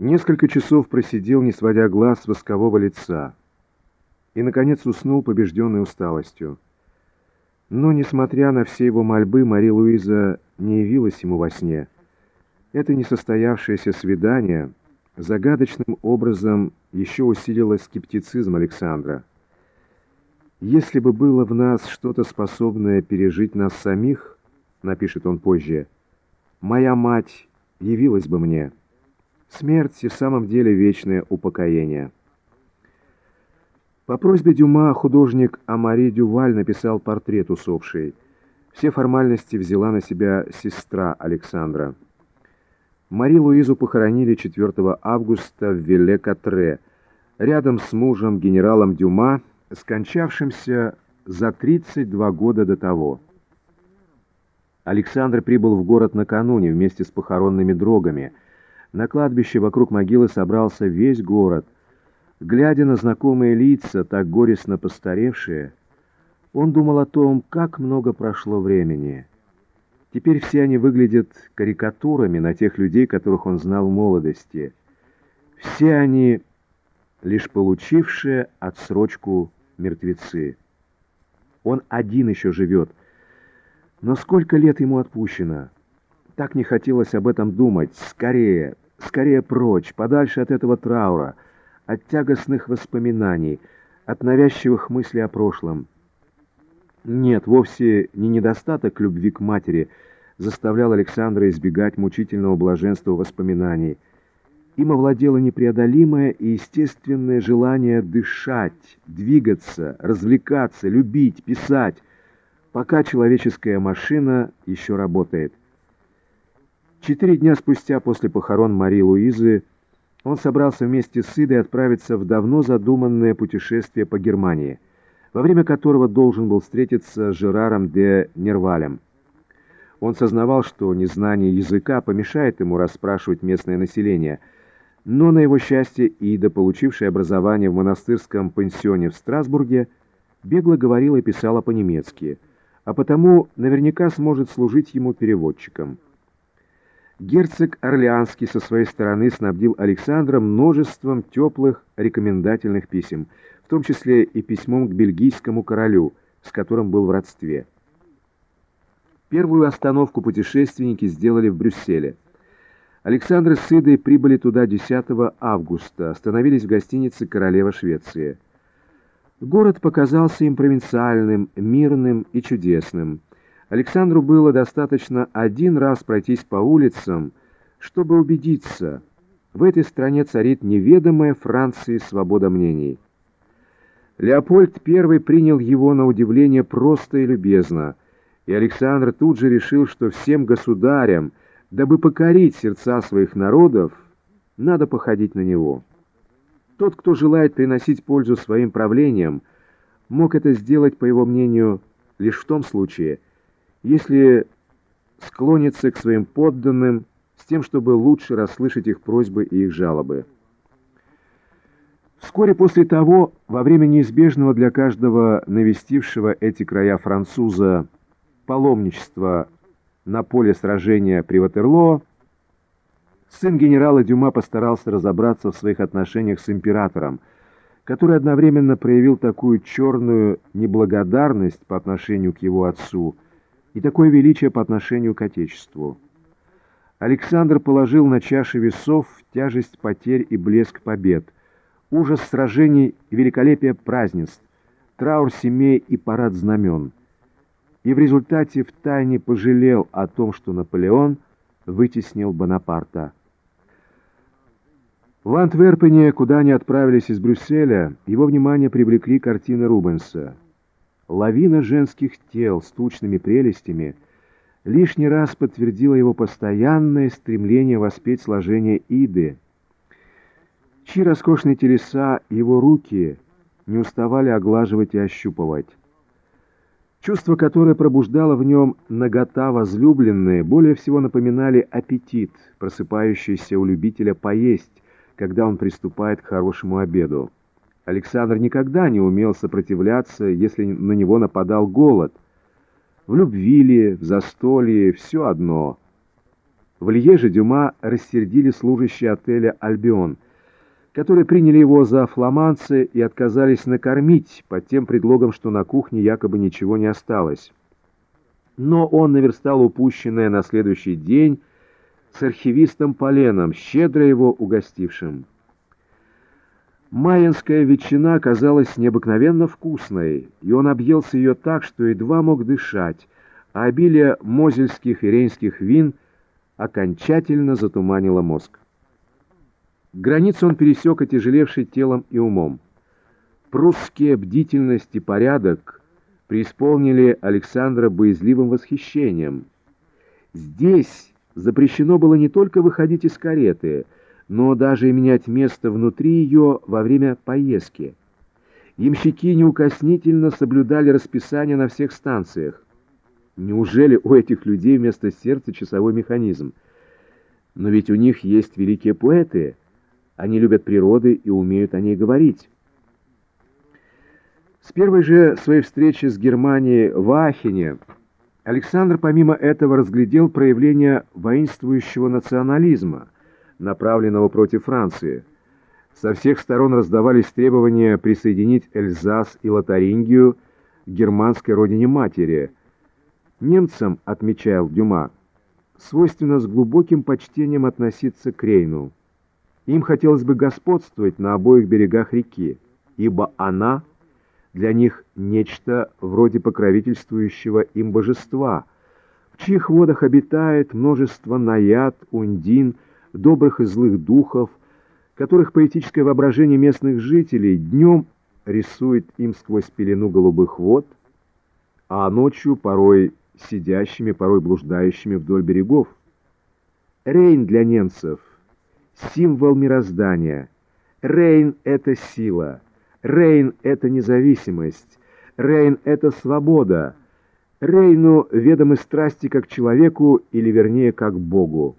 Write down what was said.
Несколько часов просидел, не сводя глаз с воскового лица, и, наконец, уснул, побежденный усталостью. Но, несмотря на все его мольбы, Мари Луиза не явилась ему во сне. Это несостоявшееся свидание загадочным образом еще усилило скептицизм Александра. «Если бы было в нас что-то способное пережить нас самих, — напишет он позже, — моя мать явилась бы мне». Смерть и в самом деле вечное упокоение. По просьбе Дюма художник Амари Дюваль написал портрет усопшей. Все формальности взяла на себя сестра Александра. Мари Луизу похоронили 4 августа в Вилле-Катре, рядом с мужем генералом Дюма, скончавшимся за 32 года до того. Александр прибыл в город накануне вместе с похоронными дрогами – на кладбище вокруг могилы собрался весь город. Глядя на знакомые лица, так горестно постаревшие, он думал о том, как много прошло времени. Теперь все они выглядят карикатурами на тех людей, которых он знал в молодости. Все они лишь получившие отсрочку мертвецы. Он один еще живет. Но сколько лет ему отпущено? Так не хотелось об этом думать. Скорее, Скорее прочь, подальше от этого траура, от тягостных воспоминаний, от навязчивых мыслей о прошлом. Нет, вовсе не недостаток любви к матери заставлял Александра избегать мучительного блаженства воспоминаний. Им овладело непреодолимое и естественное желание дышать, двигаться, развлекаться, любить, писать, пока человеческая машина еще работает. Четыре дня спустя после похорон Марии Луизы он собрался вместе с Идой отправиться в давно задуманное путешествие по Германии, во время которого должен был встретиться с Жераром де Нервалем. Он сознавал, что незнание языка помешает ему расспрашивать местное население, но, на его счастье, Ида, получившая образование в монастырском пансионе в Страсбурге, бегло говорила и писала по-немецки, а потому наверняка сможет служить ему переводчиком. Герцог Орлеанский со своей стороны снабдил Александра множеством теплых рекомендательных писем, в том числе и письмом к бельгийскому королю, с которым был в родстве. Первую остановку путешественники сделали в Брюсселе. Александр с Идой прибыли туда 10 августа, остановились в гостинице «Королева Швеции». Город показался им провинциальным, мирным и чудесным – Александру было достаточно один раз пройтись по улицам, чтобы убедиться, в этой стране царит неведомая Франции свобода мнений. Леопольд I принял его на удивление просто и любезно, и Александр тут же решил, что всем государям, дабы покорить сердца своих народов, надо походить на него. Тот, кто желает приносить пользу своим правлениям, мог это сделать, по его мнению, лишь в том случае, если склонится к своим подданным с тем, чтобы лучше расслышать их просьбы и их жалобы. Вскоре после того, во время неизбежного для каждого навестившего эти края француза паломничества на поле сражения при Ватерлоо, сын генерала Дюма постарался разобраться в своих отношениях с императором, который одновременно проявил такую черную неблагодарность по отношению к его отцу – и такое величие по отношению к Отечеству. Александр положил на чаши весов тяжесть потерь и блеск побед, ужас сражений и великолепие празднеств, траур семей и парад знамен. И в результате втайне пожалел о том, что Наполеон вытеснил Бонапарта. В Антверпене, куда они отправились из Брюсселя, его внимание привлекли картины Рубенса. Лавина женских тел с тучными прелестями лишний раз подтвердила его постоянное стремление воспеть сложение Иды, чьи роскошные телеса его руки не уставали оглаживать и ощупывать. Чувство, которое пробуждало в нем нагота возлюбленные, более всего напоминали аппетит, просыпающийся у любителя поесть, когда он приступает к хорошему обеду. Александр никогда не умел сопротивляться, если на него нападал голод. В любви ли, в застолье, все одно. В Льеже Дюма рассердили служащие отеля «Альбион», которые приняли его за фламандцы и отказались накормить под тем предлогом, что на кухне якобы ничего не осталось. Но он наверстал упущенное на следующий день с архивистом Поленом, щедро его угостившим. Майянская ветчина оказалась необыкновенно вкусной, и он объелся ее так, что едва мог дышать, а обилие мозельских и рейнских вин окончательно затуманило мозг. Границу он пересек, отяжелевший телом и умом. Прусские бдительность и порядок преисполнили Александра боязливым восхищением. Здесь запрещено было не только выходить из кареты, но даже и менять место внутри ее во время поездки. Ямщики неукоснительно соблюдали расписание на всех станциях. Неужели у этих людей вместо сердца часовой механизм? Но ведь у них есть великие поэты — они любят природы и умеют о ней говорить. С первой же своей встречи с Германией в Ахене Александр помимо этого разглядел проявление воинствующего национализма, направленного против Франции. Со всех сторон раздавались требования присоединить Эльзас и Лотарингию к германской родине-матери. Немцам, отмечал Дюма, свойственно с глубоким почтением относиться к Рейну. Им хотелось бы господствовать на обоих берегах реки, ибо она для них нечто вроде покровительствующего им божества, в чьих водах обитает множество наяд, ундин, добрых и злых духов, которых поэтическое воображение местных жителей днем рисует им сквозь пелену голубых вод, а ночью порой сидящими, порой блуждающими вдоль берегов. Рейн для немцев — символ мироздания. Рейн — это сила. Рейн — это независимость. Рейн — это свобода. Рейну ведомы страсти как человеку, или вернее, как Богу.